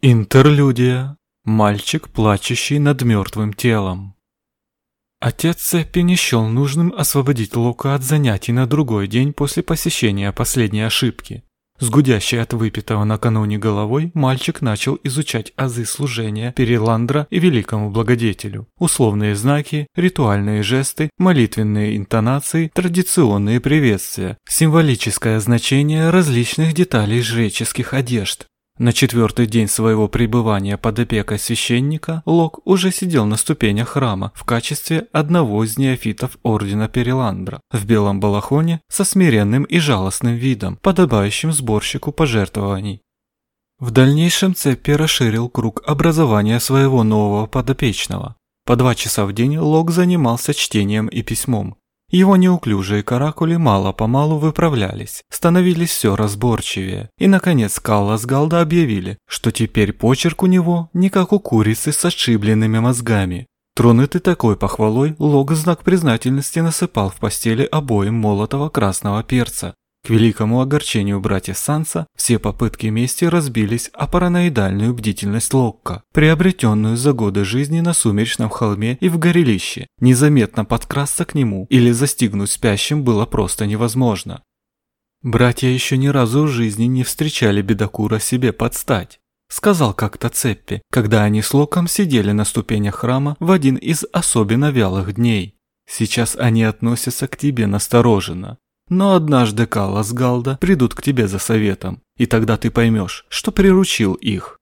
Интерлюдия. Мальчик, плачущий над мертвым телом. Отец Цеппи не счел нужным освободить Лука от занятий на другой день после посещения последней ошибки. С гудящей от выпитого накануне головой мальчик начал изучать азы служения Переландра и великому благодетелю. Условные знаки, ритуальные жесты, молитвенные интонации, традиционные приветствия, символическое значение различных деталей жреческих одежд, на четвертый день своего пребывания под опекой священника Лок уже сидел на ступенях храма в качестве одного из неофитов ордена Переландра в белом балахоне со смиренным и жалостным видом, подобающим сборщику пожертвований. В дальнейшем Цеппи расширил круг образования своего нового подопечного. По два часа в день Лок занимался чтением и письмом, его неуклюжие каракули мало-помалу выправлялись, становились все разборчивее, и, наконец, Калла с Галда объявили, что теперь почерк у него не как у курицы с отшибленными мозгами. Тронутый такой похвалой, Лог знак признательности насыпал в постели обоим молотого красного перца, к великому огорчению братьев Санса, все попытки мести разбились о параноидальную бдительность Локка, приобретенную за годы жизни на сумеречном холме и в горелище. Незаметно подкрасться к нему или застигнуть спящим было просто невозможно. Братья еще ни разу в жизни не встречали бедокура себе подстать. Сказал как-то Цеппи, когда они с Локом сидели на ступенях храма в один из особенно вялых дней. Сейчас они относятся к тебе настороженно. Но однажды Калла с Галда придут к тебе за советом, и тогда ты поймешь, что приручил их».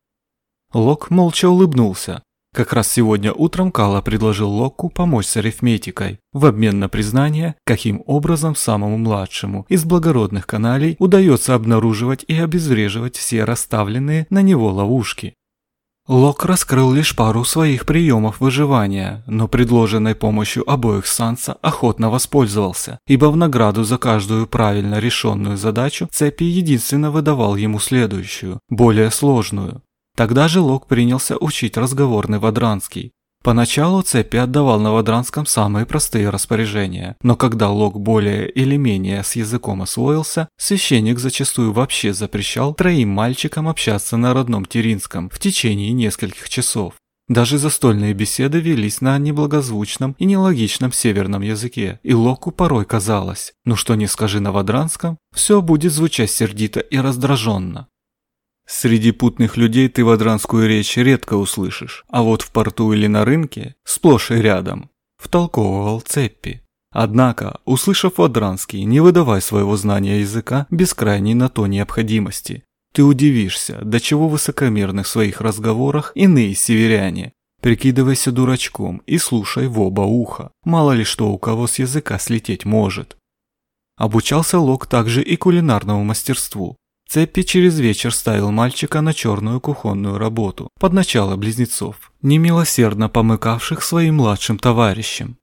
Лок молча улыбнулся. Как раз сегодня утром Калла предложил Локку помочь с арифметикой, в обмен на признание, каким образом самому младшему из благородных каналей удается обнаруживать и обезвреживать все расставленные на него ловушки. Лок раскрыл лишь пару своих приемов выживания, но предложенной помощью обоих Санса охотно воспользовался, ибо в награду за каждую правильно решенную задачу Цепи единственно выдавал ему следующую, более сложную. Тогда же Лок принялся учить разговорный Вадранский, Поначалу Цепи отдавал на самые простые распоряжения, но когда Лок более или менее с языком освоился, священник зачастую вообще запрещал троим мальчикам общаться на родном Теринском в течение нескольких часов. Даже застольные беседы велись на неблагозвучном и нелогичном северном языке, и Локу порой казалось, ну что не скажи на все будет звучать сердито и раздраженно. Среди путных людей ты вадранскую речь редко услышишь, а вот в порту или на рынке, сплошь и рядом, втолковывал Цеппи. Однако, услышав вадранский, не выдавай своего знания языка без крайней на то необходимости. Ты удивишься, до чего высокомерны в своих разговорах иные северяне. Прикидывайся дурачком и слушай в оба уха, мало ли что у кого с языка слететь может. Обучался Лок также и кулинарному мастерству. Цеппи через вечер ставил мальчика на черную кухонную работу под начало близнецов, немилосердно помыкавших своим младшим товарищам.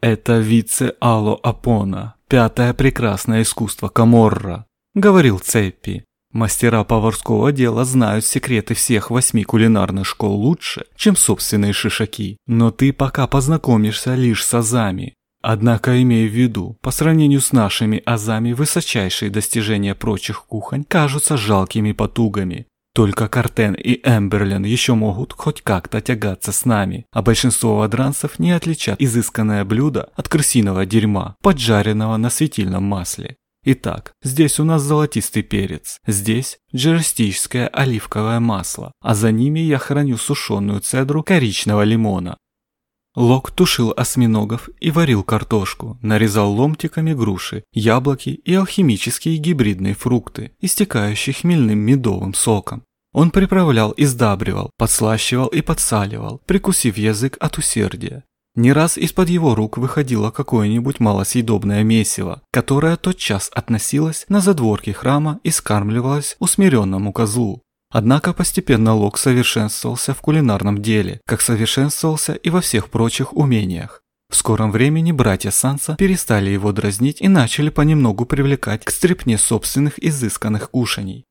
«Это вице Ало Апона, пятое прекрасное искусство Каморра», — говорил Цеппи. «Мастера поварского дела знают секреты всех восьми кулинарных школ лучше, чем собственные шишаки, но ты пока познакомишься лишь с азами, Однако, имея в виду, по сравнению с нашими азами, высочайшие достижения прочих кухонь кажутся жалкими потугами. Только Картен и Эмберлин еще могут хоть как-то тягаться с нами, а большинство вадранцев не отличат изысканное блюдо от крысиного дерьма, поджаренного на светильном масле. Итак, здесь у нас золотистый перец, здесь джерестическое оливковое масло, а за ними я храню сушеную цедру коричного лимона, Лок тушил осьминогов и варил картошку, нарезал ломтиками груши, яблоки и алхимические гибридные фрукты, истекающие хмельным медовым соком. Он приправлял и сдабривал, подслащивал и подсаливал, прикусив язык от усердия. Не раз из-под его рук выходило какое-нибудь малосъедобное месиво, которое тотчас относилось на задворки храма и скармливалось усмиренному козлу. Однако постепенно Лок совершенствовался в кулинарном деле, как совершенствовался и во всех прочих умениях. В скором времени братья Санса перестали его дразнить и начали понемногу привлекать к стрепне собственных изысканных кушаний.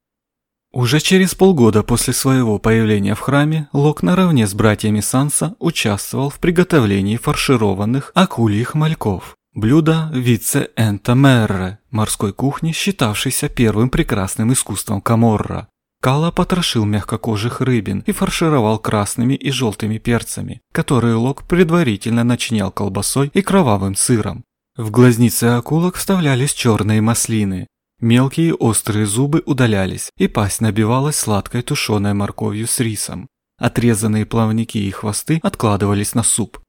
Уже через полгода после своего появления в храме Лок наравне с братьями Санса участвовал в приготовлении фаршированных акульих мальков. Блюдо вице энтомерре морской кухни, считавшейся первым прекрасным искусством Каморра. Кала потрошил мягкокожих рыбин и фаршировал красными и желтыми перцами, которые Лок предварительно начинял колбасой и кровавым сыром. В глазницы акулок вставлялись черные маслины. Мелкие острые зубы удалялись, и пасть набивалась сладкой тушеной морковью с рисом. Отрезанные плавники и хвосты откладывались на суп.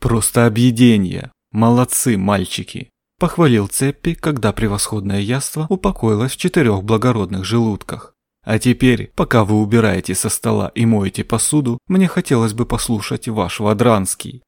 «Просто объедение! Молодцы, мальчики!» Похвалил Цеппи, когда превосходное яство упокоилось в четырех благородных желудках. А теперь, пока вы убираете со стола и моете посуду, мне хотелось бы послушать ваш Вадранский.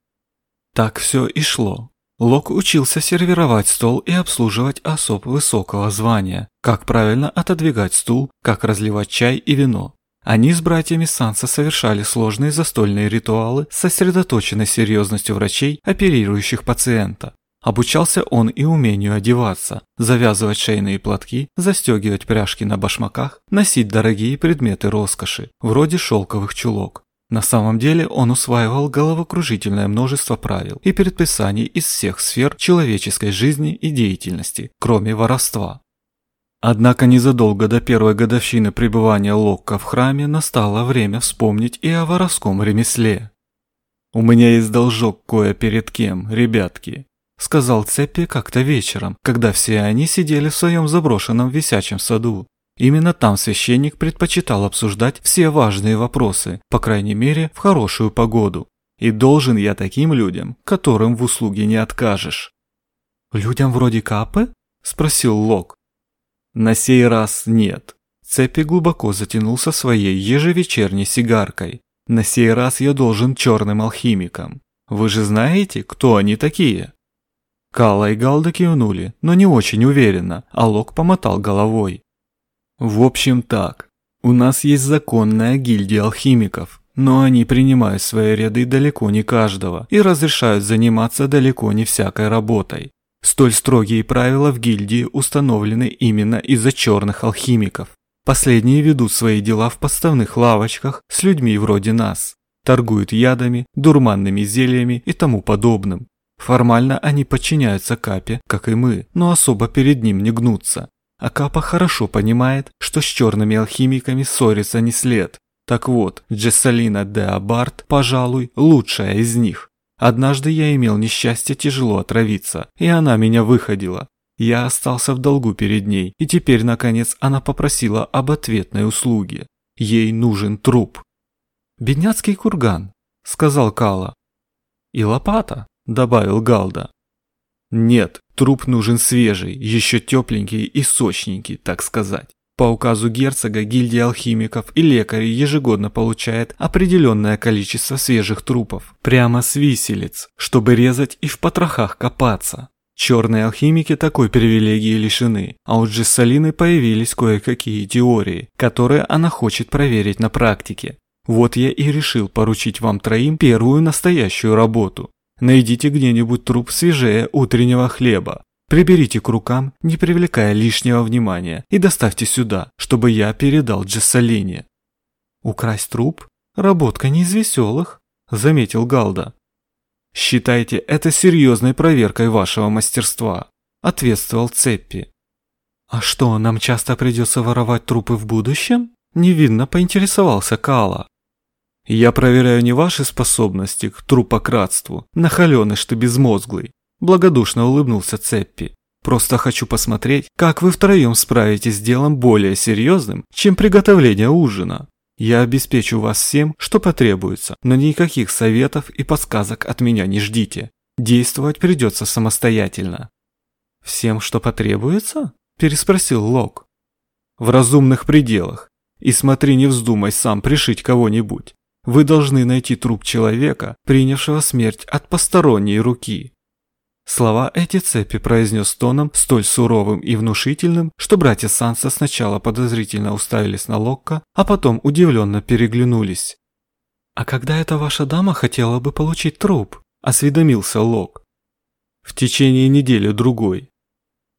Так все и шло. Лок учился сервировать стол и обслуживать особ высокого звания, как правильно отодвигать стул, как разливать чай и вино. Они с братьями Санса совершали сложные застольные ритуалы с сосредоточенной серьезностью врачей, оперирующих пациента. Обучался он и умению одеваться, завязывать шейные платки, застегивать пряжки на башмаках, носить дорогие предметы роскоши, вроде шелковых чулок. На самом деле он усваивал головокружительное множество правил и предписаний из всех сфер человеческой жизни и деятельности, кроме воровства. Однако незадолго до первой годовщины пребывания Локка в храме настало время вспомнить и о воровском ремесле. «У меня есть должок кое перед кем, ребятки», — сказал Цеппи как-то вечером, когда все они сидели в своем заброшенном висячем саду. Именно там священник предпочитал обсуждать все важные вопросы, по крайней мере, в хорошую погоду. И должен я таким людям, которым в услуге не откажешь. «Людям вроде Капы?» – спросил Лок. «На сей раз нет». Цепи глубоко затянулся своей ежевечерней сигаркой. «На сей раз я должен черным алхимикам. Вы же знаете, кто они такие?» Кала и Галда кивнули, но не очень уверенно, а Лок помотал головой. В общем так, у нас есть законная гильдия алхимиков, но они принимают свои ряды далеко не каждого и разрешают заниматься далеко не всякой работой. Столь строгие правила в гильдии установлены именно из-за черных алхимиков. Последние ведут свои дела в подставных лавочках с людьми вроде нас, торгуют ядами, дурманными зельями и тому подобным. Формально они подчиняются Капе, как и мы, но особо перед ним не гнутся. А Капа хорошо понимает, что с черными алхимиками ссориться не след. Так вот, Джессалина де Абарт, пожалуй, лучшая из них. Однажды я имел несчастье тяжело отравиться, и она меня выходила. Я остался в долгу перед ней, и теперь, наконец, она попросила об ответной услуге. Ей нужен труп. «Бедняцкий курган», — сказал Кала. «И лопата», — добавил Галда. «Нет, труп нужен свежий, еще тепленький и сочненький, так сказать. По указу герцога гильдия алхимиков и лекарей ежегодно получает определенное количество свежих трупов, прямо с виселиц, чтобы резать и в потрохах копаться. Черные алхимики такой привилегии лишены, а у Джессалины появились кое-какие теории, которые она хочет проверить на практике. Вот я и решил поручить вам троим первую настоящую работу. Найдите где-нибудь труп свежее утреннего хлеба. Приберите к рукам, не привлекая лишнего внимания, и доставьте сюда, чтобы я передал Джессалине. Украсть труп? Работка не из веселых, заметил Галда. Считайте это серьезной проверкой вашего мастерства, ответствовал Цеппи. А что, нам часто придется воровать трупы в будущем? Невинно поинтересовался Кала. Я проверяю не ваши способности к трупократству, нахаленыш ты безмозглый. Благодушно улыбнулся Цеппи. Просто хочу посмотреть, как вы втроем справитесь с делом более серьезным, чем приготовление ужина. Я обеспечу вас всем, что потребуется, но никаких советов и подсказок от меня не ждите. Действовать придется самостоятельно. Всем, что потребуется? Переспросил Лок. В разумных пределах. И смотри, не вздумай сам пришить кого-нибудь. Вы должны найти труп человека, принявшего смерть от посторонней руки. Слова эти Цепи произнес тоном столь суровым и внушительным, что братья Санса сначала подозрительно уставились на Локка, а потом удивленно переглянулись. «А когда эта ваша дама хотела бы получить труп?» – осведомился Лок. «В течение недели-другой».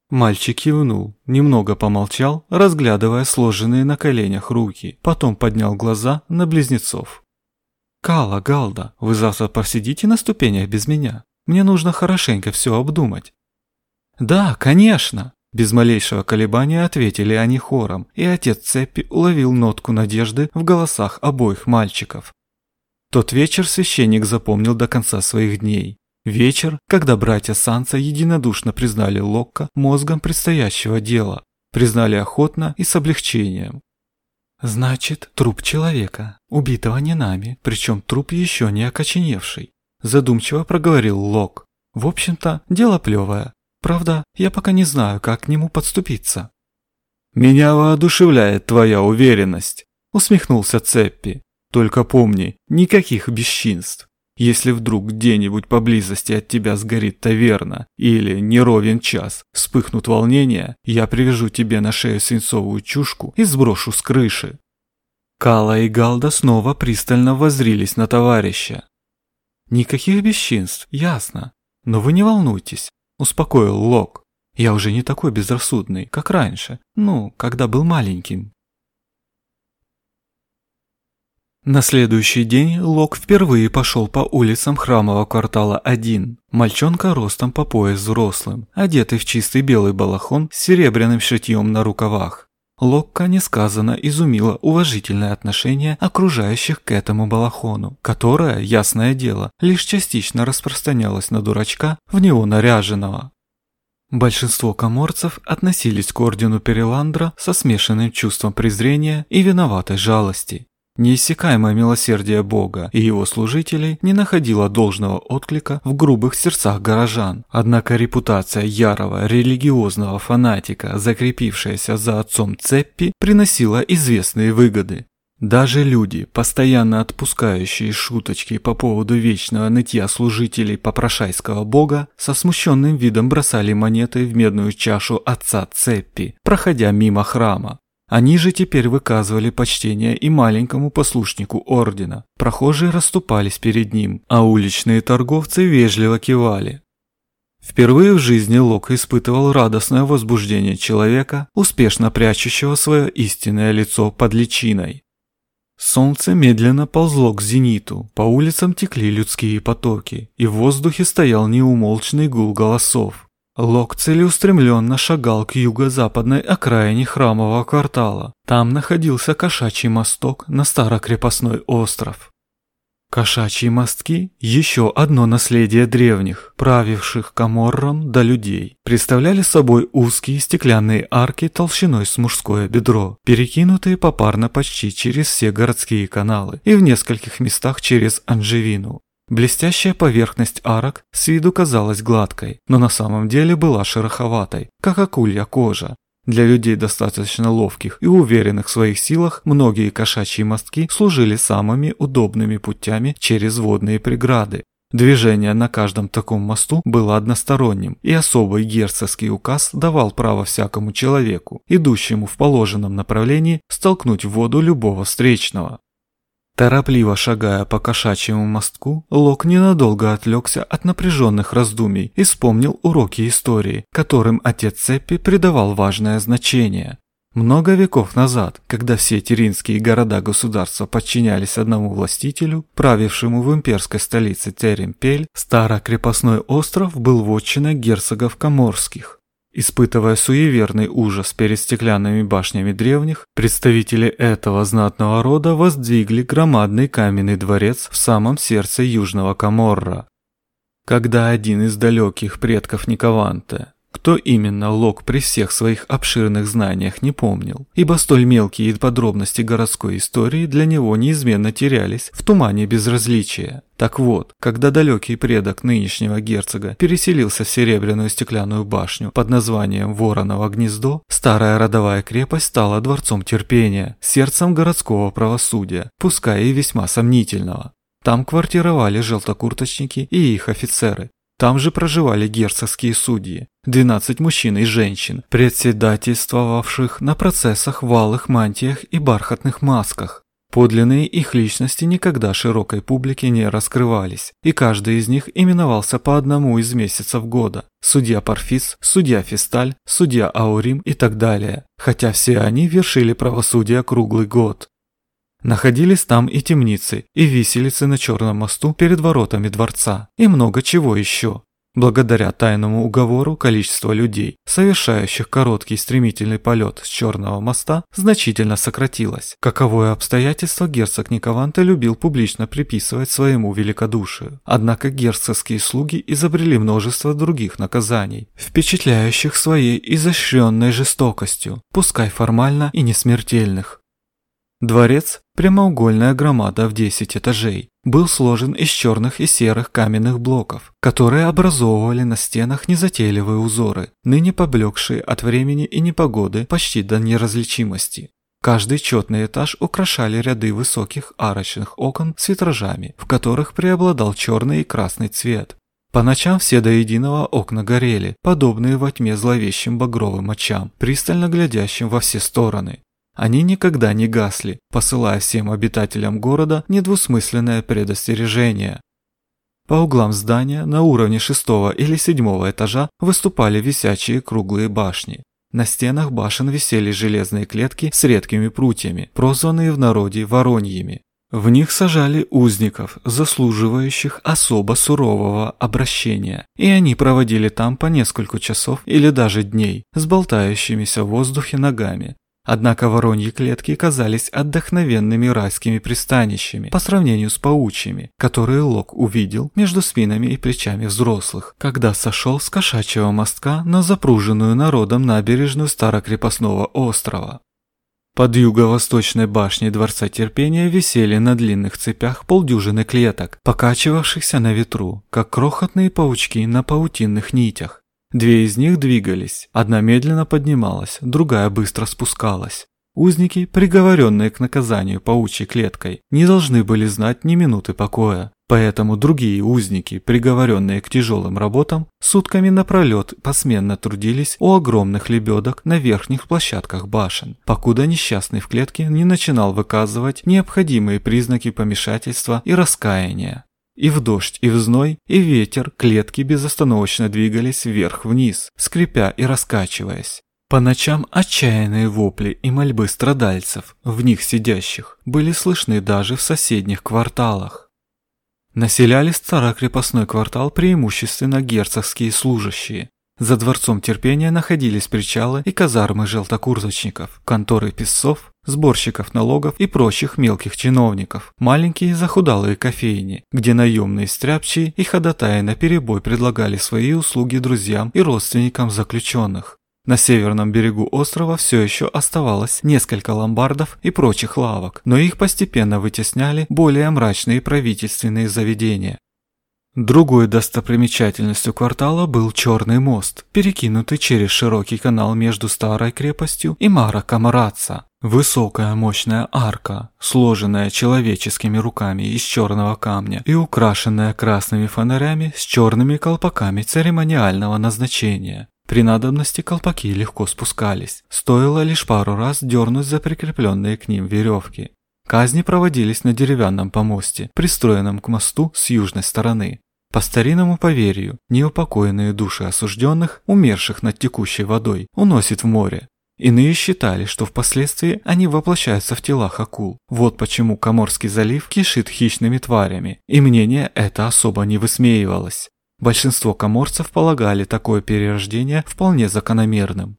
Мальчик кивнул, немного помолчал, разглядывая сложенные на коленях руки, потом поднял глаза на близнецов. «Кала, Галда, вы завтра посидите на ступенях без меня? Мне нужно хорошенько все обдумать». «Да, конечно!» Без малейшего колебания ответили они хором, и отец Цепи уловил нотку надежды в голосах обоих мальчиков. Тот вечер священник запомнил до конца своих дней. Вечер, когда братья Санса единодушно признали Локка мозгом предстоящего дела, признали охотно и с облегчением. «Значит, труп человека, убитого не нами, причем труп еще не окоченевший», задумчиво проговорил Лок. «В общем-то, дело плевое. Правда, я пока не знаю, как к нему подступиться». «Меня воодушевляет твоя уверенность», усмехнулся Цеппи. «Только помни, никаких бесчинств. Если вдруг где-нибудь поблизости от тебя сгорит таверна или не ровен час, вспыхнут волнения, я привяжу тебе на шею свинцовую чушку и сброшу с крыши». Кала и Галда снова пристально воззрились на товарища. «Никаких бесчинств, ясно. Но вы не волнуйтесь», – успокоил Лок. «Я уже не такой безрассудный, как раньше, ну, когда был маленьким». На следующий день Лок впервые пошел по улицам храмового квартала 1. Мальчонка ростом по пояс взрослым, одетый в чистый белый балахон с серебряным шитьем на рукавах. Локка несказанно изумило уважительное отношение окружающих к этому балахону, которое, ясное дело, лишь частично распространялось на дурачка, в него наряженного. Большинство коморцев относились к ордену Переландра со смешанным чувством презрения и виноватой жалости. Неиссякаемое милосердие Бога и его служителей не находило должного отклика в грубых сердцах горожан. Однако репутация ярого религиозного фанатика, закрепившаяся за отцом Цеппи, приносила известные выгоды. Даже люди, постоянно отпускающие шуточки по поводу вечного нытья служителей попрошайского бога, со смущенным видом бросали монеты в медную чашу отца Цеппи, проходя мимо храма. Они же теперь выказывали почтение и маленькому послушнику ордена. Прохожие расступались перед ним, а уличные торговцы вежливо кивали. Впервые в жизни Лок испытывал радостное возбуждение человека, успешно прячущего свое истинное лицо под личиной. Солнце медленно ползло к зениту, по улицам текли людские потоки, и в воздухе стоял неумолчный гул голосов. Лок целеустремленно шагал к юго-западной окраине храмового квартала. Там находился кошачий мосток на старокрепостной остров. Кошачьи мостки – еще одно наследие древних, правивших Каморром до людей. Представляли собой узкие стеклянные арки толщиной с мужское бедро, перекинутые попарно почти через все городские каналы и в нескольких местах через Анжевину. Блестящая поверхность арок с виду казалась гладкой, но на самом деле была шероховатой, как акулья кожа. Для людей достаточно ловких и уверенных в своих силах многие кошачьи мостки служили самыми удобными путями через водные преграды. Движение на каждом таком мосту было односторонним, и особый герцогский указ давал право всякому человеку, идущему в положенном направлении, столкнуть в воду любого встречного. Торопливо шагая по кошачьему мостку, Лок ненадолго отвлекся от напряженных раздумий и вспомнил уроки истории, которым отец Цеппи придавал важное значение. Много веков назад, когда все теринские города-государства подчинялись одному властителю, правившему в имперской столице Теремпель, старокрепостной остров был вотчиной герцогов Коморских. Испытывая суеверный ужас перед стеклянными башнями древних, представители этого знатного рода воздвигли громадный каменный дворец в самом сердце Южного Каморра. Когда один из далеких предков Никованте, кто именно Лок при всех своих обширных знаниях не помнил, ибо столь мелкие подробности городской истории для него неизменно терялись в тумане безразличия. Так вот, когда далекий предок нынешнего герцога переселился в серебряную стеклянную башню под названием Вороново гнездо, старая родовая крепость стала дворцом терпения, сердцем городского правосудия, пускай и весьма сомнительного. Там квартировали желтокурточники и их офицеры, там же проживали герцогские судьи, 12 мужчин и женщин, председательствовавших на процессах в алых мантиях и бархатных масках. Подлинные их личности никогда широкой публике не раскрывались, и каждый из них именовался по одному из месяцев года – судья Парфис, судья Фисталь, судья Аурим и так далее, хотя все они вершили правосудие круглый год. Находились там и темницы, и виселицы на Черном мосту перед воротами дворца, и много чего еще. Благодаря тайному уговору количество людей, совершающих короткий стремительный полет с Черного моста, значительно сократилось. Каковое обстоятельство герцог Никованте любил публично приписывать своему великодушию. Однако герцогские слуги изобрели множество других наказаний, впечатляющих своей изощренной жестокостью, пускай формально и не смертельных. Дворец, прямоугольная громада в 10 этажей, был сложен из черных и серых каменных блоков, которые образовывали на стенах незатейливые узоры, ныне поблекшие от времени и непогоды почти до неразличимости. Каждый четный этаж украшали ряды высоких арочных окон с витражами, в которых преобладал черный и красный цвет. По ночам все до единого окна горели, подобные во тьме зловещим багровым очам, пристально глядящим во все стороны. Они никогда не гасли, посылая всем обитателям города недвусмысленное предостережение. По углам здания на уровне шестого или седьмого этажа выступали висячие круглые башни. На стенах башен висели железные клетки с редкими прутьями, прозванные в народе вороньями. В них сажали узников, заслуживающих особо сурового обращения, и они проводили там по несколько часов или даже дней с болтающимися в воздухе ногами, Однако вороньи клетки казались отдохновенными райскими пристанищами по сравнению с паучьими, которые Лок увидел между спинами и плечами взрослых, когда сошел с кошачьего мостка на запруженную народом набережную Старокрепостного острова. Под юго-восточной башней Дворца Терпения висели на длинных цепях полдюжины клеток, покачивавшихся на ветру, как крохотные паучки на паутинных нитях. Две из них двигались, одна медленно поднималась, другая быстро спускалась. Узники, приговоренные к наказанию паучьей клеткой, не должны были знать ни минуты покоя. Поэтому другие узники, приговоренные к тяжелым работам, сутками напролет посменно трудились у огромных лебедок на верхних площадках башен, покуда несчастный в клетке не начинал выказывать необходимые признаки помешательства и раскаяния. И в дождь, и в зной, и ветер клетки безостановочно двигались вверх-вниз, скрипя и раскачиваясь. По ночам отчаянные вопли и мольбы страдальцев, в них сидящих, были слышны даже в соседних кварталах. Населяли старокрепостной квартал преимущественно герцогские служащие, за дворцом терпения находились причалы и казармы желтокурзочников, конторы писцов, сборщиков налогов и прочих мелких чиновников, маленькие захудалые кофейни, где наемные стряпчие и ходатаи наперебой предлагали свои услуги друзьям и родственникам заключенных. На северном берегу острова все еще оставалось несколько ломбардов и прочих лавок, но их постепенно вытесняли более мрачные правительственные заведения, Другой достопримечательностью квартала был Черный мост, перекинутый через широкий канал между старой крепостью и Мара Камараца. Высокая мощная арка, сложенная человеческими руками из черного камня и украшенная красными фонарями с черными колпаками церемониального назначения. При надобности колпаки легко спускались, стоило лишь пару раз дернуть за прикрепленные к ним веревки. Казни проводились на деревянном помосте, пристроенном к мосту с южной стороны. По старинному поверью, неупокоенные души осужденных, умерших над текущей водой, уносит в море. Иные считали, что впоследствии они воплощаются в телах акул. Вот почему Коморский залив кишит хищными тварями, и мнение это особо не высмеивалось. Большинство коморцев полагали такое перерождение вполне закономерным.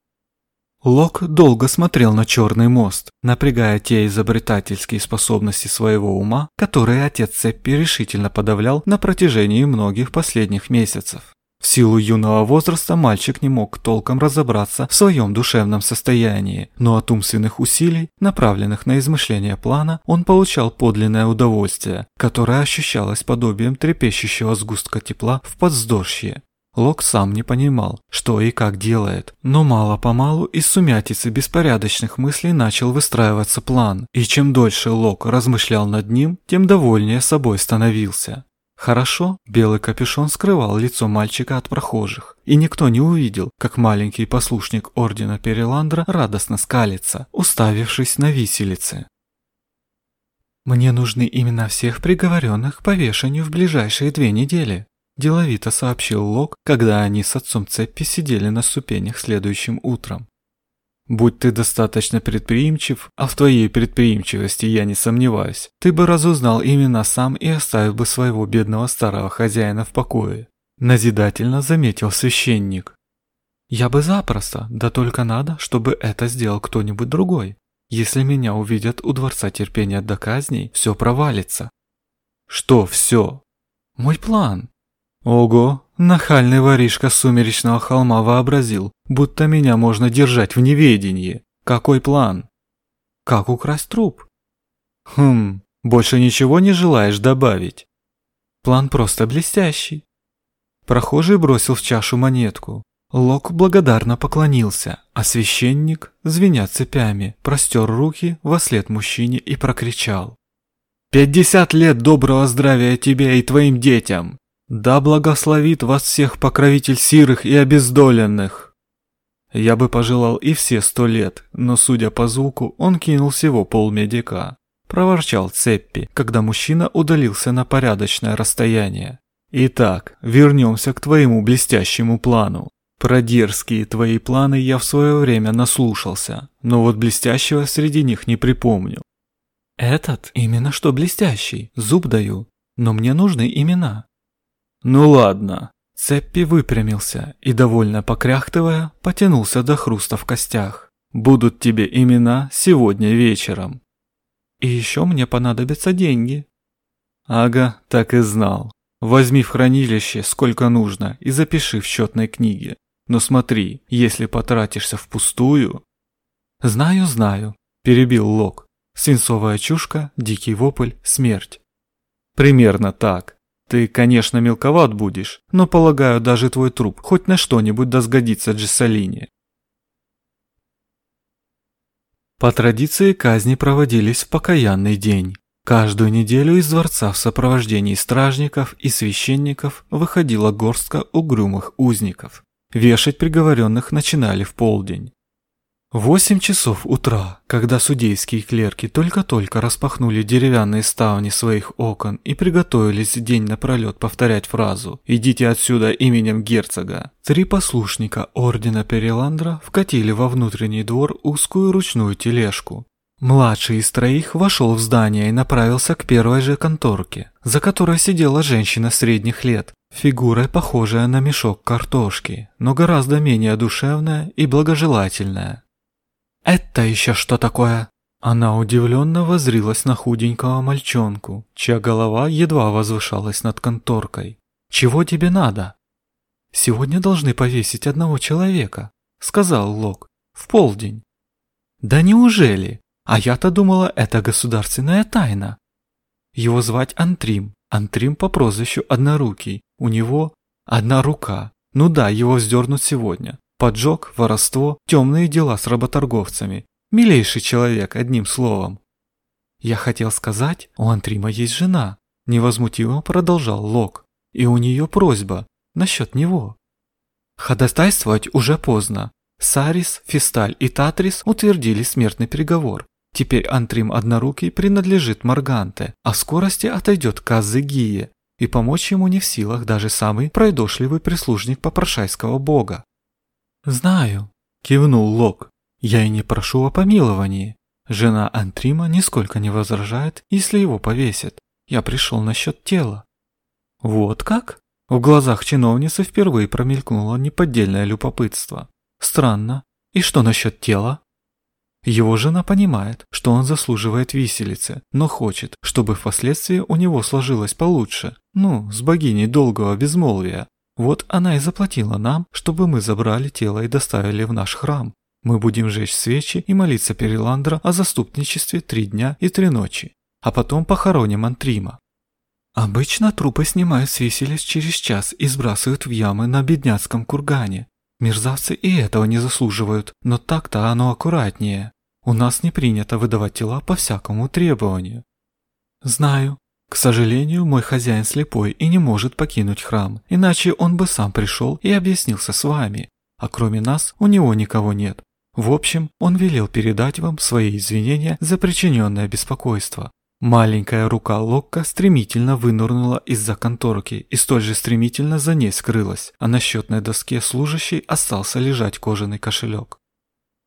Лок долго смотрел на черный мост, напрягая те изобретательские способности своего ума, которые отец Цеппи решительно подавлял на протяжении многих последних месяцев. В силу юного возраста мальчик не мог толком разобраться в своем душевном состоянии, но от умственных усилий, направленных на измышление плана, он получал подлинное удовольствие, которое ощущалось подобием трепещущего сгустка тепла в подздорье. Лок сам не понимал, что и как делает, но мало-помалу из сумятицы беспорядочных мыслей начал выстраиваться план, и чем дольше Лок размышлял над ним, тем довольнее собой становился. Хорошо, белый капюшон скрывал лицо мальчика от прохожих, и никто не увидел, как маленький послушник ордена Переландра радостно скалится, уставившись на виселице. «Мне нужны имена всех приговоренных к повешению в ближайшие две недели», Деловито сообщил Лок, когда они с отцом Цеппи сидели на ступенях следующим утром. Будь ты достаточно предприимчив, а в твоей предприимчивости я не сомневаюсь, ты бы разузнал именно сам и оставил бы своего бедного старого хозяина в покое. Назидательно заметил священник. Я бы запросто, да только надо, чтобы это сделал кто-нибудь другой. Если меня увидят у Дворца Терпения до казней, все провалится. Что все? Мой план. Ого, нахальный воришка сумеречного холма вообразил, будто меня можно держать в неведении. Какой план? Как украсть труп? Хм, больше ничего не желаешь добавить? План просто блестящий. Прохожий бросил в чашу монетку. Лок благодарно поклонился, а священник, звеня цепями, простер руки во след мужчине и прокричал. «Пятьдесят лет доброго здравия тебе и твоим детям! Да благословит вас всех покровитель сирых и обездоленных!» Я бы пожелал и все сто лет, но, судя по звуку, он кинул всего полмедика. Проворчал Цеппи, когда мужчина удалился на порядочное расстояние. Итак, вернемся к твоему блестящему плану. Про дерзкие твои планы я в свое время наслушался, но вот блестящего среди них не припомню. Этот именно что блестящий, зуб даю, но мне нужны имена. Ну ладно. Цеппи выпрямился и, довольно покряхтывая, потянулся до хруста в костях. Будут тебе имена сегодня вечером. И еще мне понадобятся деньги. Ага, так и знал. Возьми в хранилище сколько нужно и запиши в счетной книге. Но смотри, если потратишься впустую... Знаю, знаю, перебил Лок. Свинцовая чушка, дикий вопль, смерть. Примерно так. Ты, конечно, мелковат будешь, но, полагаю, даже твой труп хоть на что-нибудь да сгодится Джессалине. По традиции казни проводились в покаянный день. Каждую неделю из дворца в сопровождении стражников и священников выходила горстка угрюмых узников. Вешать приговоренных начинали в полдень. Восемь часов утра, когда судейские клерки только-только распахнули деревянные ставни своих окон и приготовились день напролет повторять фразу «Идите отсюда именем герцога», три послушника ордена Переландра вкатили во внутренний двор узкую ручную тележку. Младший из троих вошел в здание и направился к первой же конторке, за которой сидела женщина средних лет, фигурой похожая на мешок картошки, но гораздо менее душевная и благожелательная. «Это еще что такое?» Она удивленно возрилась на худенького мальчонку, чья голова едва возвышалась над конторкой. «Чего тебе надо?» «Сегодня должны повесить одного человека», — сказал Лок. «В полдень». «Да неужели? А я-то думала, это государственная тайна. Его звать Антрим. Антрим по прозвищу Однорукий. У него одна рука. Ну да, его вздернут сегодня. Поджог, воровство, темные дела с работорговцами. Милейший человек, одним словом. Я хотел сказать, у Антрима есть жена. Невозмутимо продолжал Лок. И у нее просьба насчет него. Ходатайствовать уже поздно. Сарис, Фисталь и Татрис утвердили смертный приговор. Теперь Антрим Однорукий принадлежит Марганте, а скорости отойдет к Азыгие, и помочь ему не в силах даже самый пройдошливый прислужник попрошайского бога. «Знаю», – кивнул Лок, – «я и не прошу о помиловании. Жена Антрима нисколько не возражает, если его повесят. Я пришел насчет тела». «Вот как?» В глазах чиновницы впервые промелькнуло неподдельное любопытство. «Странно. И что насчет тела?» Его жена понимает, что он заслуживает виселицы, но хочет, чтобы впоследствии у него сложилось получше. Ну, с богиней долгого безмолвия. Вот она и заплатила нам, чтобы мы забрали тело и доставили в наш храм. Мы будем жечь свечи и молиться Переландра о заступничестве три дня и три ночи, а потом похороним Антрима. Обычно трупы снимают с виселиц через час и сбрасывают в ямы на бедняцком кургане. Мерзавцы и этого не заслуживают, но так-то оно аккуратнее. У нас не принято выдавать тела по всякому требованию. Знаю. К сожалению, мой хозяин слепой и не может покинуть храм, иначе он бы сам пришел и объяснился с вами. А кроме нас у него никого нет. В общем, он велел передать вам свои извинения за причиненное беспокойство. Маленькая рука Локка стремительно вынырнула из-за конторки и столь же стремительно за ней скрылась, а на счетной доске служащей остался лежать кожаный кошелек.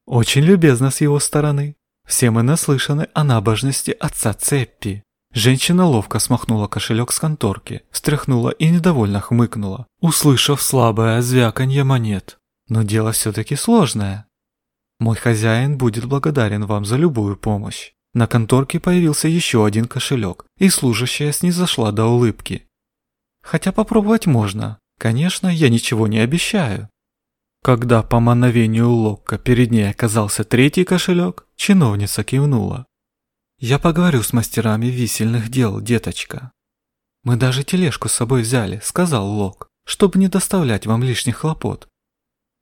Очень любезно с его стороны. Все мы наслышаны о набожности отца Цеппи. Женщина ловко смахнула кошелек с конторки, встряхнула и недовольно хмыкнула, услышав слабое звяканье монет. Но дело все-таки сложное. Мой хозяин будет благодарен вам за любую помощь. На конторке появился еще один кошелек, и служащая снизошла до улыбки. Хотя попробовать можно. Конечно, я ничего не обещаю. Когда по мановению Локка перед ней оказался третий кошелек, чиновница кивнула. «Я поговорю с мастерами висельных дел, деточка». «Мы даже тележку с собой взяли», — сказал Лок, «чтобы не доставлять вам лишних хлопот».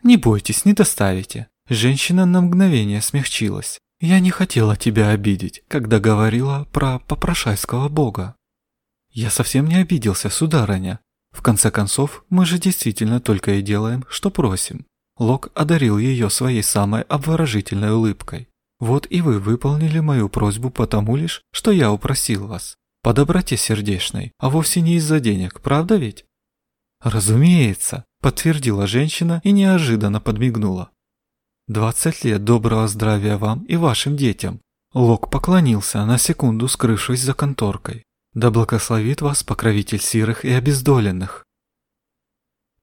«Не бойтесь, не доставите». Женщина на мгновение смягчилась. «Я не хотела тебя обидеть, когда говорила про попрошайского бога». «Я совсем не обиделся, сударыня. В конце концов, мы же действительно только и делаем, что просим». Лок одарил ее своей самой обворожительной улыбкой. Вот и вы выполнили мою просьбу потому лишь, что я упросил вас. По доброте сердечной, а вовсе не из-за денег, правда ведь? Разумеется, подтвердила женщина и неожиданно подмигнула. Двадцать лет доброго здравия вам и вашим детям. Лок поклонился, на секунду скрывшись за конторкой. Да благословит вас покровитель сирых и обездоленных.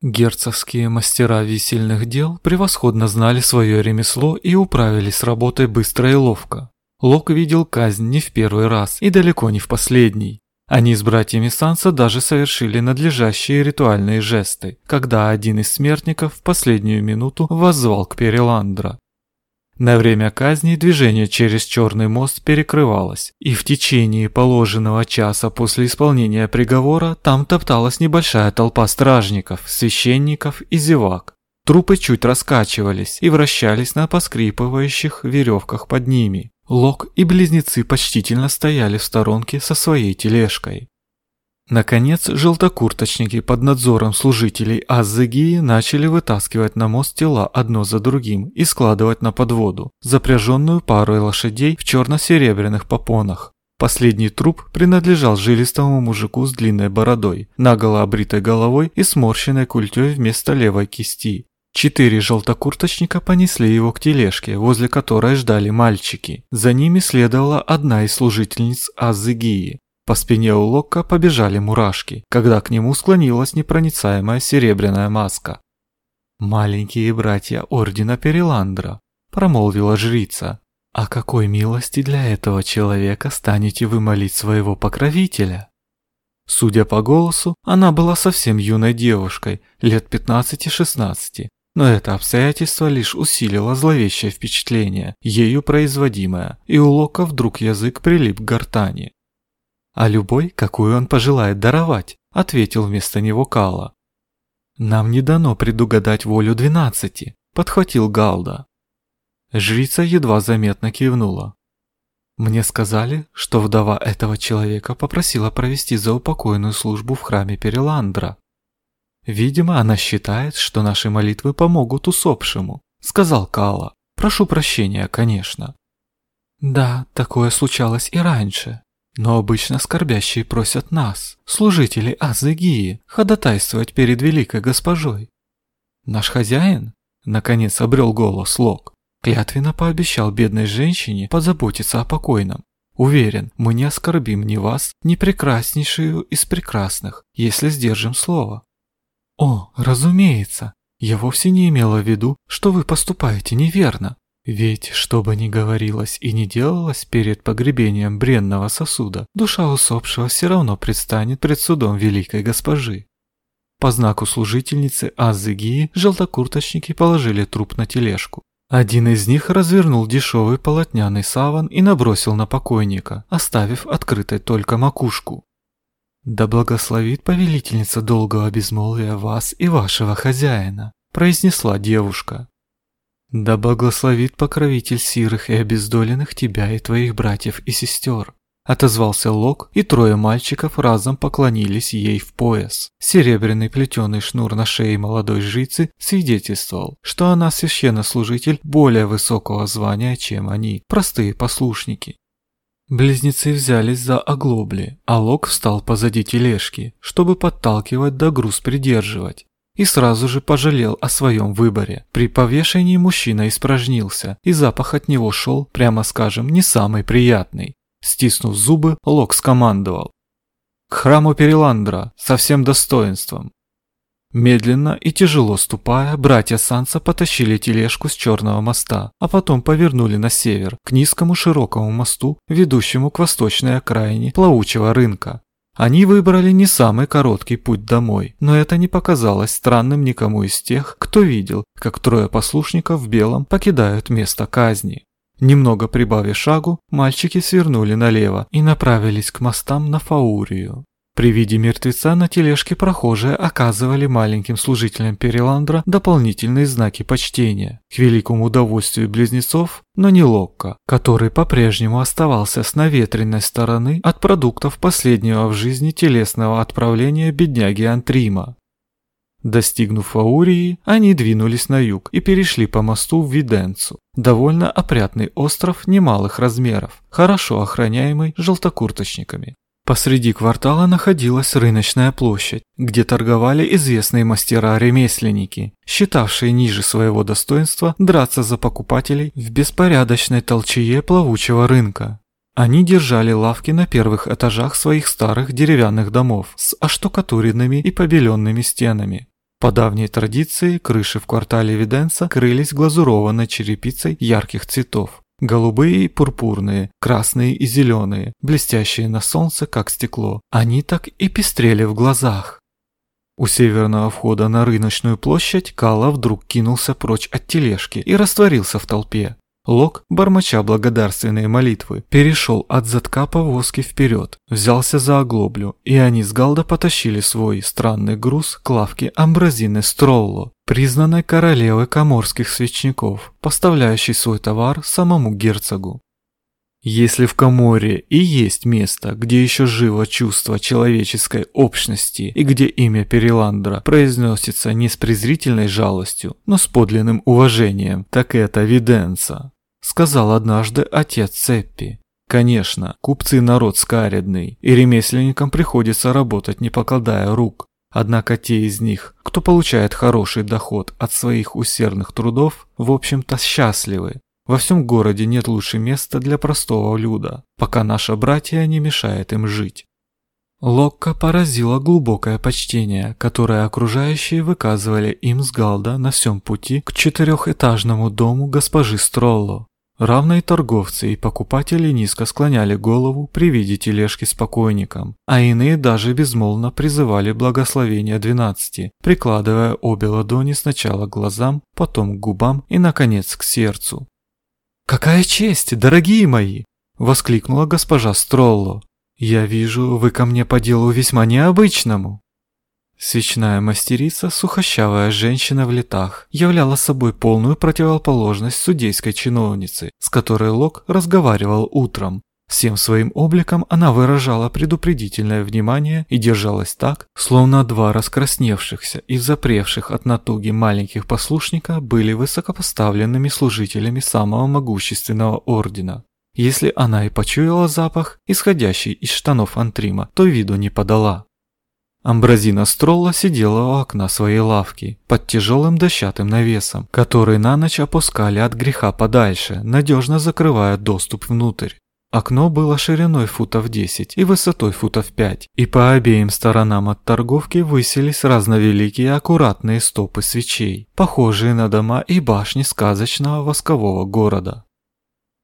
Герцогские мастера висельных дел превосходно знали свое ремесло и управились работой быстро и ловко. Лок видел казнь не в первый раз и далеко не в последний. Они с братьями Санса даже совершили надлежащие ритуальные жесты, когда один из смертников в последнюю минуту воззвал к Переландра. На время казни движение через Черный мост перекрывалось, и в течение положенного часа после исполнения приговора там топталась небольшая толпа стражников, священников и зевак. Трупы чуть раскачивались и вращались на поскрипывающих веревках под ними. Лок и близнецы почтительно стояли в сторонке со своей тележкой. Наконец, желтокурточники под надзором служителей Аззегии начали вытаскивать на мост тела одно за другим и складывать на подводу, запряженную парой лошадей в черно-серебряных попонах. Последний труп принадлежал жилистому мужику с длинной бородой, наголо обритой головой и сморщенной культей вместо левой кисти. Четыре желтокурточника понесли его к тележке, возле которой ждали мальчики. За ними следовала одна из служительниц Азыгии. По спине у Локка побежали мурашки, когда к нему склонилась непроницаемая серебряная маска. «Маленькие братья Ордена Переландра», — промолвила жрица. «О какой милости для этого человека станете вы молить своего покровителя?» Судя по голосу, она была совсем юной девушкой, лет 15-16, но это обстоятельство лишь усилило зловещее впечатление, ею производимое, и у Лока вдруг язык прилип к гортани а любой, какую он пожелает даровать», — ответил вместо него Кала. «Нам не дано предугадать волю двенадцати», — подхватил Галда. Жрица едва заметно кивнула. «Мне сказали, что вдова этого человека попросила провести заупокойную службу в храме Переландра. Видимо, она считает, что наши молитвы помогут усопшему», — сказал Кала. «Прошу прощения, конечно». «Да, такое случалось и раньше», но обычно скорбящие просят нас, служителей Азыгии, ходатайствовать перед великой госпожой. Наш хозяин, наконец обрел голос Лок, клятвенно пообещал бедной женщине позаботиться о покойном. Уверен, мы не оскорбим ни вас, ни прекраснейшую из прекрасных, если сдержим слово. О, разумеется, я вовсе не имела в виду, что вы поступаете неверно. Ведь, что бы ни говорилось и не делалось перед погребением бренного сосуда, душа усопшего все равно предстанет пред судом великой госпожи. По знаку служительницы Азыгии желтокурточники положили труп на тележку. Один из них развернул дешевый полотняный саван и набросил на покойника, оставив открытой только макушку. «Да благословит повелительница долгого безмолвия вас и вашего хозяина», произнесла девушка. Да благословит покровитель сирых и обездоленных тебя и твоих братьев и сестер. Отозвался Лок, и трое мальчиков разом поклонились ей в пояс. Серебряный плетеный шнур на шее молодой жрицы свидетельствовал, что она священнослужитель более высокого звания, чем они, простые послушники. Близнецы взялись за оглобли, а Лок встал позади тележки, чтобы подталкивать да груз придерживать и сразу же пожалел о своем выборе. При повешении мужчина испражнился, и запах от него шел, прямо скажем, не самый приятный. Стиснув зубы, Лок скомандовал. «К храму Переландра, со всем достоинством!» Медленно и тяжело ступая, братья Санса потащили тележку с черного моста, а потом повернули на север, к низкому широкому мосту, ведущему к восточной окраине плавучего рынка. Они выбрали не самый короткий путь домой, но это не показалось странным никому из тех, кто видел, как трое послушников в белом покидают место казни. Немного прибавив шагу, мальчики свернули налево и направились к мостам на Фаурию. При виде мертвеца на тележке прохожие оказывали маленьким служителям Переландра дополнительные знаки почтения, к великому удовольствию близнецов, но не Локка, который по-прежнему оставался с наветренной стороны от продуктов последнего в жизни телесного отправления бедняги Антрима. Достигнув Фаурии, они двинулись на юг и перешли по мосту в Виденцу, довольно опрятный остров немалых размеров, хорошо охраняемый желтокурточниками. Посреди квартала находилась рыночная площадь, где торговали известные мастера-ремесленники, считавшие ниже своего достоинства драться за покупателей в беспорядочной толчее плавучего рынка. Они держали лавки на первых этажах своих старых деревянных домов с оштукатуренными и побеленными стенами. По давней традиции крыши в квартале Виденса крылись глазурованной черепицей ярких цветов. Голубые и пурпурные, красные и зеленые, блестящие на солнце, как стекло. Они так и пестрели в глазах. У северного входа на рыночную площадь Кала вдруг кинулся прочь от тележки и растворился в толпе. Лок, бормоча благодарственные молитвы, перешел от задка повозки вперед, взялся за оглоблю, и они с Галда потащили свой странный груз к лавке Амбразины Стролло, признанной королевой коморских свечников, поставляющей свой товар самому герцогу. Если в Каморе и есть место, где еще живо чувство человеческой общности и где имя Переландра произносится не с презрительной жалостью, но с подлинным уважением, так это Виденца сказал однажды отец Цеппи. Конечно, купцы народ скаредный, и ремесленникам приходится работать не покладая рук. Однако те из них, кто получает хороший доход от своих усердных трудов, в общем-то счастливы. Во всем городе нет лучше места для простого люда, пока наша братья не мешает им жить. Локка поразило глубокое почтение, которое окружающие выказывали им с Галда на всем пути к четырехэтажному дому госпожи Стролло. Равные торговцы и покупатели низко склоняли голову при виде тележки с покойником, а иные даже безмолвно призывали благословение двенадцати, прикладывая обе ладони сначала к глазам, потом к губам и, наконец, к сердцу. «Какая честь, дорогие мои!» — воскликнула госпожа Стролло. «Я вижу, вы ко мне по делу весьма необычному». Свечная мастерица, сухощавая женщина в летах, являла собой полную противоположность судейской чиновницы, с которой Лок разговаривал утром. Всем своим обликом она выражала предупредительное внимание и держалась так, словно два раскрасневшихся и запревших от натуги маленьких послушника были высокопоставленными служителями самого могущественного ордена. Если она и почуяла запах, исходящий из штанов Антрима, то виду не подала. Амбразина Стролла сидела у окна своей лавки, под тяжелым дощатым навесом, который на ночь опускали от греха подальше, надежно закрывая доступ внутрь. Окно было шириной футов 10 и высотой футов 5, и по обеим сторонам от торговки высились разновеликие аккуратные стопы свечей, похожие на дома и башни сказочного воскового города.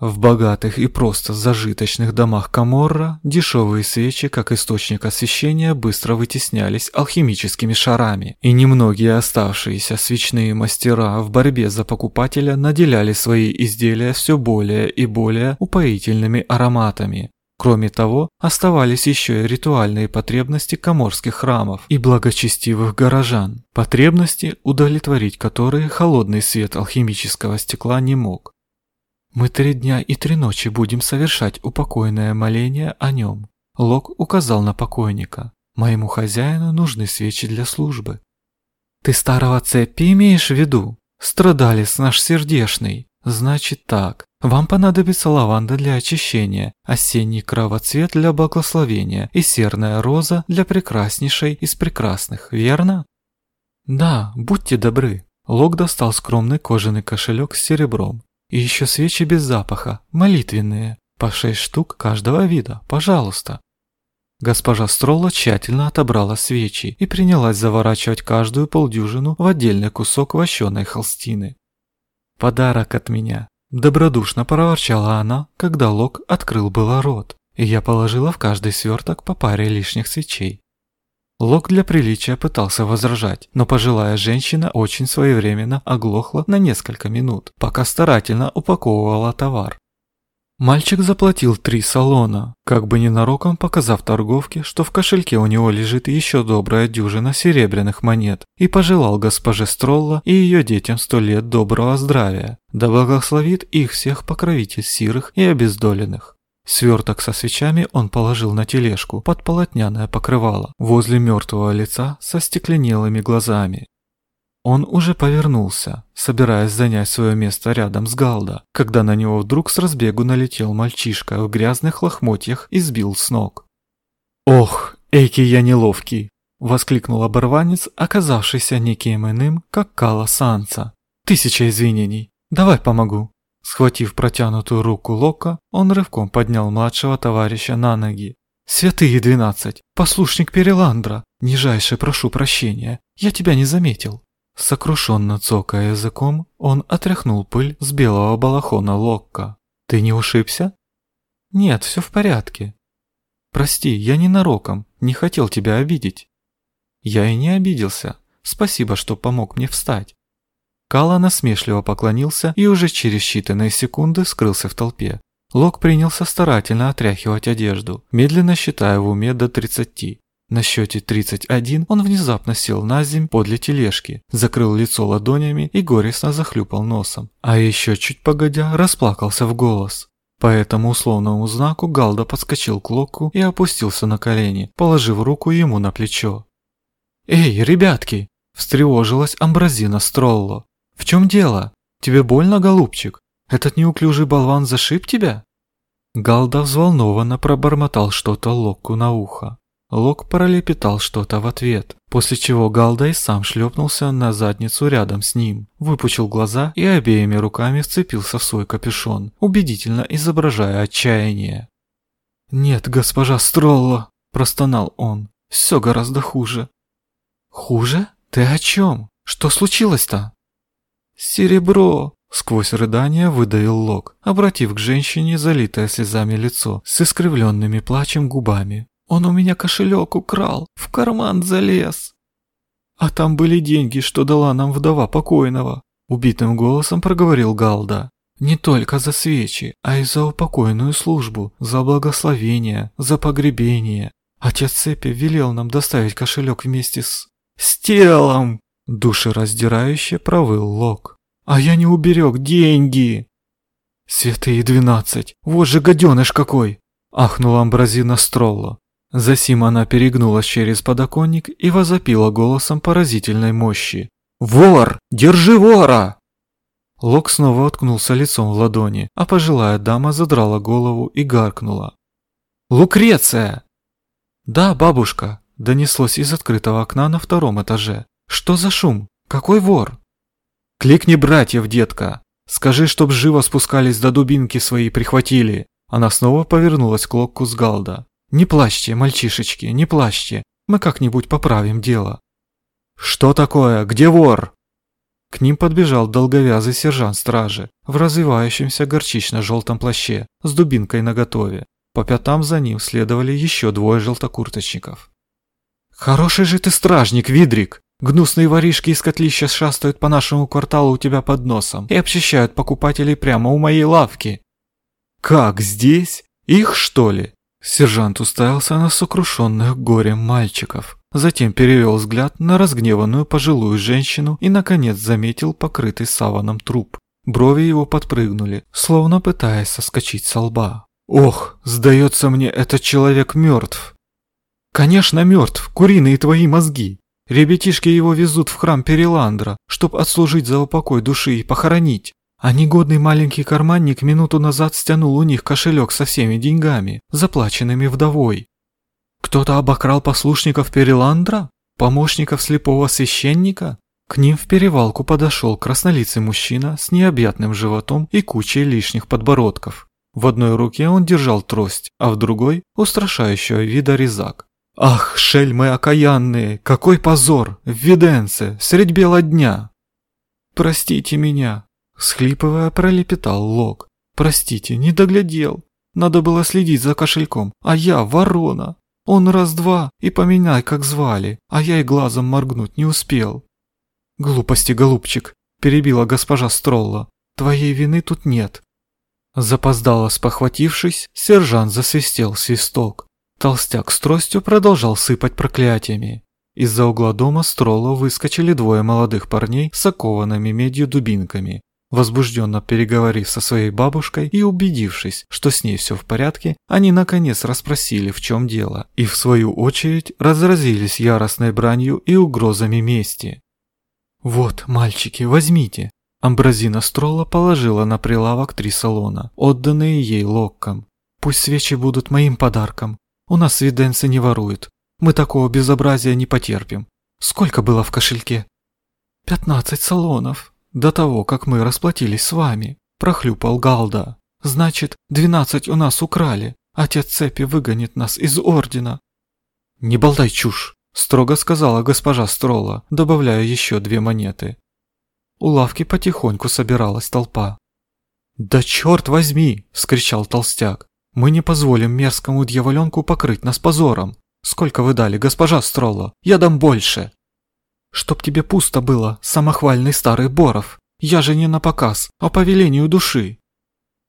В богатых и просто зажиточных домах Каморра дешевые свечи, как источник освещения, быстро вытеснялись алхимическими шарами, и немногие оставшиеся свечные мастера в борьбе за покупателя наделяли свои изделия все более и более упоительными ароматами. Кроме того, оставались еще и ритуальные потребности коморских храмов и благочестивых горожан, потребности, удовлетворить которые холодный свет алхимического стекла не мог. Мы три дня и три ночи будем совершать упокойное моление о нем. Лок указал на покойника. Моему хозяину нужны свечи для службы. Ты старого цепи имеешь в виду? Страдалец наш сердешный. Значит так, вам понадобится лаванда для очищения, осенний кровоцвет для благословения и серная роза для прекраснейшей из прекрасных, верно? Да, будьте добры. Лок достал скромный кожаный кошелек с серебром. И еще свечи без запаха, молитвенные. По шесть штук каждого вида, пожалуйста. Госпожа Стролла тщательно отобрала свечи и принялась заворачивать каждую полдюжину в отдельный кусок вощеной холстины. «Подарок от меня», – добродушно проворчала она, когда Лок открыл было рот, и я положила в каждый сверток по паре лишних свечей. Лок для приличия пытался возражать, но пожилая женщина очень своевременно оглохла на несколько минут, пока старательно упаковывала товар. Мальчик заплатил три салона, как бы ненароком показав торговке, что в кошельке у него лежит еще добрая дюжина серебряных монет, и пожелал госпоже Стролла и ее детям сто лет доброго здравия, да благословит их всех покровитель сирых и обездоленных. Сверток со свечами он положил на тележку под полотняное покрывало возле мертвого лица со стекленелыми глазами. Он уже повернулся, собираясь занять свое место рядом с Галда, когда на него вдруг с разбегу налетел мальчишка в грязных лохмотьях и сбил с ног. «Ох, эйки я неловкий!» – воскликнул оборванец, оказавшийся неким иным, как Кала Санца. «Тысяча извинений! Давай помогу!» Схватив протянутую руку Лока, он рывком поднял младшего товарища на ноги. «Святые двенадцать! Послушник Переландра! Нижайше прошу прощения, я тебя не заметил!» Сокрушенно цокая языком, он отряхнул пыль с белого балахона Локка. «Ты не ушибся?» «Нет, все в порядке». «Прости, я не нароком, не хотел тебя обидеть». «Я и не обиделся. Спасибо, что помог мне встать». Кала насмешливо поклонился и уже через считанные секунды скрылся в толпе. Лок принялся старательно отряхивать одежду, медленно считая в уме до тридцати. На счете 31 он внезапно сел на земь подле тележки, закрыл лицо ладонями и горестно захлюпал носом. А еще чуть погодя расплакался в голос. По этому условному знаку Галда подскочил к Локу и опустился на колени, положив руку ему на плечо. «Эй, ребятки!» – встревожилась Амбразина Стролло. «В чем дело? Тебе больно, голубчик? Этот неуклюжий болван зашиб тебя?» Галда взволнованно пробормотал что-то Локку на ухо. Лок пролепетал что-то в ответ, после чего Галдай сам шлепнулся на задницу рядом с ним, выпучил глаза и обеими руками вцепился в свой капюшон, убедительно изображая отчаяние. «Нет, госпожа Стролла!» – простонал он. «Все гораздо хуже». «Хуже? Ты о чем? Что случилось-то?» «Серебро!» – сквозь рыдание выдавил Лок, обратив к женщине залитое слезами лицо с искривленными плачем губами. Он у меня кошелек украл, в карман залез. А там были деньги, что дала нам вдова покойного. Убитым голосом проговорил Галда. Не только за свечи, а и за упокойную службу, за благословение, за погребение. Отец Цепи велел нам доставить кошелек вместе с... с телом! Душераздирающе провыл Лок. А я не уберег деньги! Святые двенадцать, вот же гаденыш какой! Ахнула Амбразина Стролло. Засим она перегнулась через подоконник и возопила голосом поразительной мощи. «Вор! Держи вора!» Лок снова уткнулся лицом в ладони, а пожилая дама задрала голову и гаркнула. «Лукреция!» «Да, бабушка», – донеслось из открытого окна на втором этаже. «Что за шум? Какой вор?» «Кликни братьев, детка! Скажи, чтоб живо спускались до дубинки свои прихватили!» Она снова повернулась к Локку с Галда. Не плачьте, мальчишечки, не плачьте. Мы как-нибудь поправим дело. Что такое? Где вор? К ним подбежал долговязый сержант стражи в развивающемся горчично-желтом плаще с дубинкой наготове. По пятам за ним следовали еще двое желтокурточников. «Хороший же ты стражник, Видрик! Гнусные воришки из котлища шастают по нашему кварталу у тебя под носом и обчищают покупателей прямо у моей лавки!» «Как, здесь? Их, что ли?» Сержант уставился на сокрушенных горем мальчиков, затем перевел взгляд на разгневанную пожилую женщину и, наконец, заметил покрытый саваном труп. Брови его подпрыгнули, словно пытаясь соскочить со лба. «Ох, сдается мне, этот человек мертв!» «Конечно мертв, куриные твои мозги!» Ребятишки его везут в храм Переландра, чтоб отслужить за упокой души и похоронить. А негодный маленький карманник минуту назад стянул у них кошелек со всеми деньгами, заплаченными вдовой. Кто-то обокрал послушников Переландра? Помощников слепого священника? К ним в перевалку подошел краснолицый мужчина с необъятным животом и кучей лишних подбородков. В одной руке он держал трость, а в другой – устрашающего вида резак. «Ах, шельмы окаянные, какой позор! В Виденце, средь бела дня!» «Простите меня!» – схлипывая, пролепетал Лок. «Простите, не доглядел. Надо было следить за кошельком, а я ворона. Он раз-два и поминай, как звали, а я и глазом моргнуть не успел». «Глупости, голубчик!» – перебила госпожа Стролла. «Твоей вины тут нет». Запоздало спохватившись, сержант засвистел свисток. Толстяк с тростью продолжал сыпать проклятиями. Из-за угла дома Стролла выскочили двое молодых парней с окованными медью дубинками. Возбужденно переговорив со своей бабушкой и убедившись, что с ней все в порядке, они наконец расспросили, в чем дело, и в свою очередь разразились яростной бранью и угрозами мести. «Вот, мальчики, возьмите!» Амбразина Стролла положила на прилавок три салона, отданные ей локком. «Пусть свечи будут моим подарком, у нас свиденцы не воруют. Мы такого безобразия не потерпим. Сколько было в кошельке? Пятнадцать салонов. До того, как мы расплатились с вами, прохлюпал Галда. Значит, двенадцать у нас украли. Отец Цепи выгонит нас из ордена. Не болтай чушь, строго сказала госпожа Строла, добавляя еще две монеты. У лавки потихоньку собиралась толпа. «Да черт возьми!» – вскричал толстяк. Мы не позволим мерзкому дьяволенку покрыть нас позором. Сколько вы дали, госпожа Стролла? Я дам больше. Чтоб тебе пусто было, самохвальный старый Боров. Я же не на показ, а по велению души.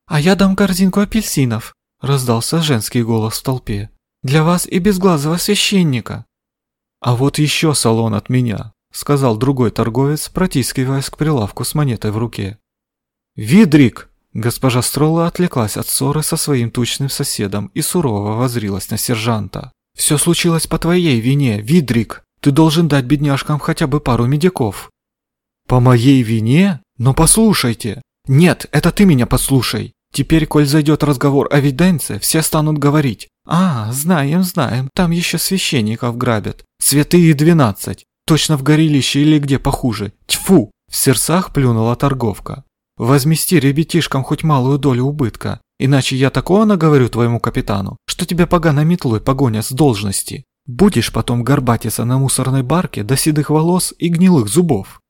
А я дам корзинку апельсинов, раздался женский голос в толпе. Для вас и безглазого священника. А вот еще салон от меня, сказал другой торговец, протискиваясь к прилавку с монетой в руке. «Видрик!» Госпожа Стролла отвлеклась от ссоры со своим тучным соседом и сурово возрилась на сержанта. «Все случилось по твоей вине, Видрик. Ты должен дать бедняжкам хотя бы пару медиков». «По моей вине? Но послушайте!» «Нет, это ты меня послушай. Теперь, коль зайдет разговор о Виденце, все станут говорить. А, знаем, знаем, там еще священников грабят. Святые двенадцать. Точно в горелище или где похуже. Тьфу!» В сердцах плюнула торговка. Возмести ребятишкам хоть малую долю убытка, иначе я такого наговорю твоему капитану, что тебя поганой метлой погонят с должности. Будешь потом горбатиться на мусорной барке до седых волос и гнилых зубов.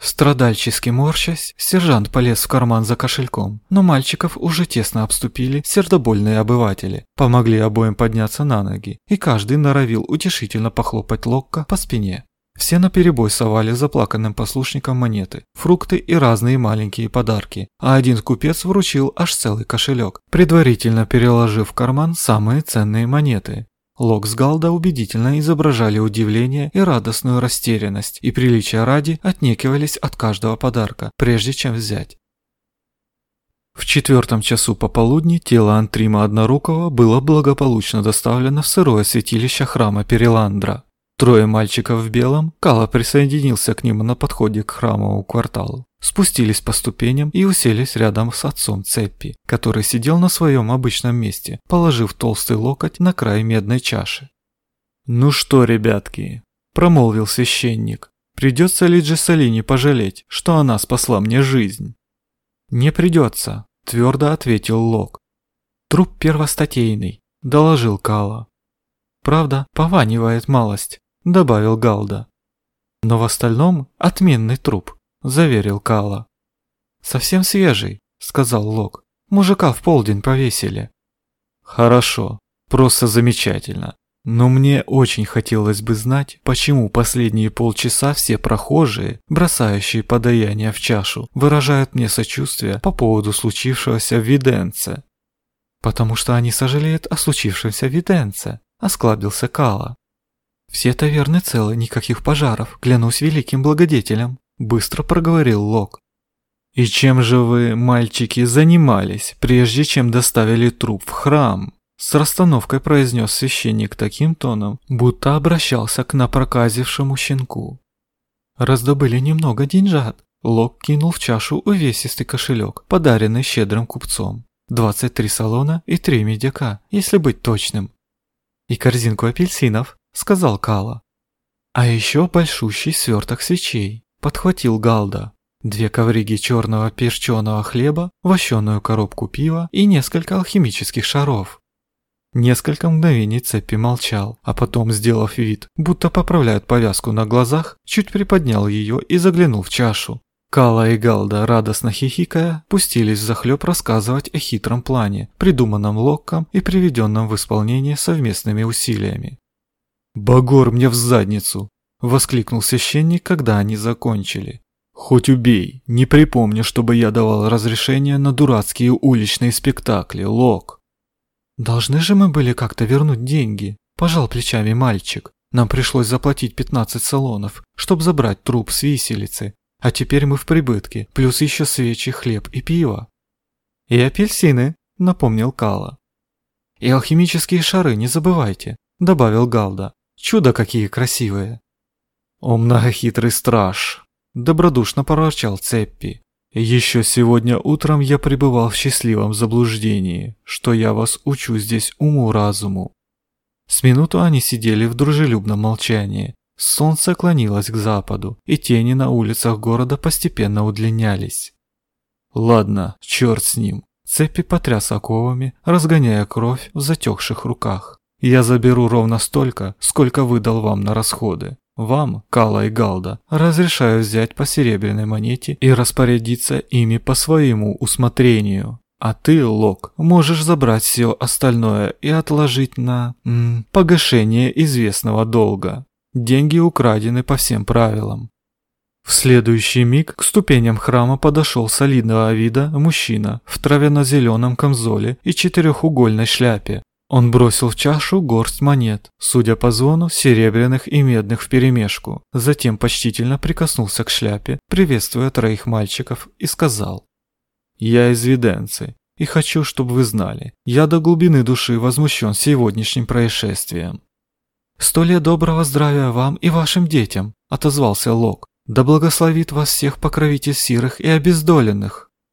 Страдальчески морщась, сержант полез в карман за кошельком, но мальчиков уже тесно обступили сердобольные обыватели, помогли обоим подняться на ноги, и каждый норовил утешительно похлопать Локко по спине. Все наперебой совали заплаканным послушникам монеты, фрукты и разные маленькие подарки, а один купец вручил аж целый кошелек, предварительно переложив в карман самые ценные монеты. Лок с Галда убедительно изображали удивление и радостную растерянность, и приличия ради отнекивались от каждого подарка, прежде чем взять. В четвертом часу пополудни тело Антрима Однорукого было благополучно доставлено в сырое святилище храма Переландра. Трое мальчиков в белом, Кала присоединился к ним на подходе к храмовому кварталу. Спустились по ступеням и уселись рядом с отцом Цеппи, который сидел на своем обычном месте, положив толстый локоть на край медной чаши. «Ну что, ребятки», – промолвил священник, – «придется ли Джессалине пожалеть, что она спасла мне жизнь?» «Не придется», – твердо ответил Лок. «Труп первостатейный», – доложил Кала. «Правда, пованивает малость, – добавил Галда. «Но в остальном отменный труп», – заверил Кала. «Совсем свежий», – сказал Лок. «Мужика в полдень повесили». «Хорошо, просто замечательно. Но мне очень хотелось бы знать, почему последние полчаса все прохожие, бросающие подаяние в чашу, выражают мне сочувствие по поводу случившегося в Виденце. «Потому что они сожалеют о случившемся в Виденце», – осклабился Кала. «Все таверны целы, никаких пожаров, клянусь великим благодетелем», – быстро проговорил Лок. «И чем же вы, мальчики, занимались, прежде чем доставили труп в храм?» С расстановкой произнес священник таким тоном, будто обращался к напроказившему щенку. Раздобыли немного деньжат. Лок кинул в чашу увесистый кошелек, подаренный щедрым купцом. 23 салона и 3 медяка, если быть точным. И корзинку апельсинов, — сказал Кала. «А еще большущий сверток свечей», — подхватил Галда. две ковриги черного перченого хлеба, вощеную коробку пива и несколько алхимических шаров. Несколько мгновений Цепи молчал, а потом, сделав вид, будто поправляет повязку на глазах, чуть приподнял ее и заглянул в чашу. Кала и Галда, радостно хихикая, пустились в захлеб рассказывать о хитром плане, придуманном Локком и приведенном в исполнение совместными усилиями. «Багор мне в задницу!» – воскликнул священник, когда они закончили. «Хоть убей, не припомню, чтобы я давал разрешение на дурацкие уличные спектакли, Лок». «Должны же мы были как-то вернуть деньги», – пожал плечами мальчик. «Нам пришлось заплатить 15 салонов, чтобы забрать труп с виселицы, а теперь мы в прибытке, плюс еще свечи, хлеб и пиво. И апельсины, напомнил Кала. И алхимические шары, не забывайте, добавил Галда. Чудо какие красивые. О, многохитрый страж, добродушно проворчал Цеппи. Еще сегодня утром я пребывал в счастливом заблуждении, что я вас учу здесь уму-разуму. С минуту они сидели в дружелюбном молчании, Солнце клонилось к западу, и тени на улицах города постепенно удлинялись. Ладно, черт с ним. Цепи потряс оковами, разгоняя кровь в затекших руках. Я заберу ровно столько, сколько выдал вам на расходы. Вам, Кала и Галда, разрешаю взять по серебряной монете и распорядиться ими по своему усмотрению. А ты, Лок, можешь забрать все остальное и отложить на м, погашение известного долга. Деньги украдены по всем правилам. В следующий миг к ступеням храма подошел солидного вида мужчина в травяно-зеленом камзоле и четырехугольной шляпе. Он бросил в чашу горсть монет, судя по звону, серебряных и медных вперемешку. Затем почтительно прикоснулся к шляпе, приветствуя троих мальчиков, и сказал. «Я из Виденции, и хочу, чтобы вы знали, я до глубины души возмущен сегодняшним происшествием. «Сто лет доброго здравия вам и вашим детям», – отозвался Лок. «Да благословит вас всех покровитель сирых и обездоленных».